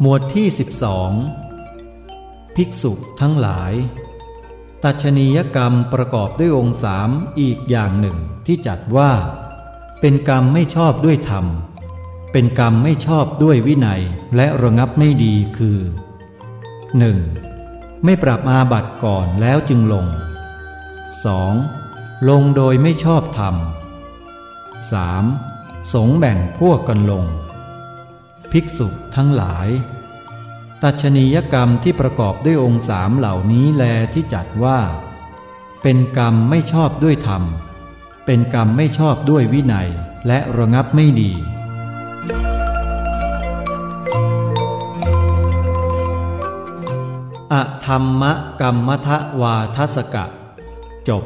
หมวดที่สิบสองภิกษุทั้งหลาย ตัชนียกรรมประกอบด้วยองค์สามอีกอย่างหนึ่งที่จัดว่า เป็นกรรมไม่ชอบด้วยธรรม เป็นกรรมไม่ชอบด้วยวินัยและระงับไม่ดีคือ 1. ไม่ปรับอาบัติก่อนแล้วจึงลง 2. ลงโดยไม่ชอบธรรม 3. สงแบ่งพวกกันลง ภิกษุทั้งหลาย ตัชนียกรรมที่ประกอบด้วยองค์สามเหล่านี้แลที่จัดว่า เป็นกรรมไม่ชอบด้วยธรรม เป็นกรรมไม่ชอบด้วยวินัยและระงับไม่ดี อธรรมกรรมทวาทสกะ จบ